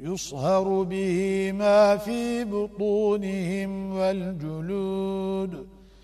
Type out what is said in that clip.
يصهر به ما في بطونهم والجلود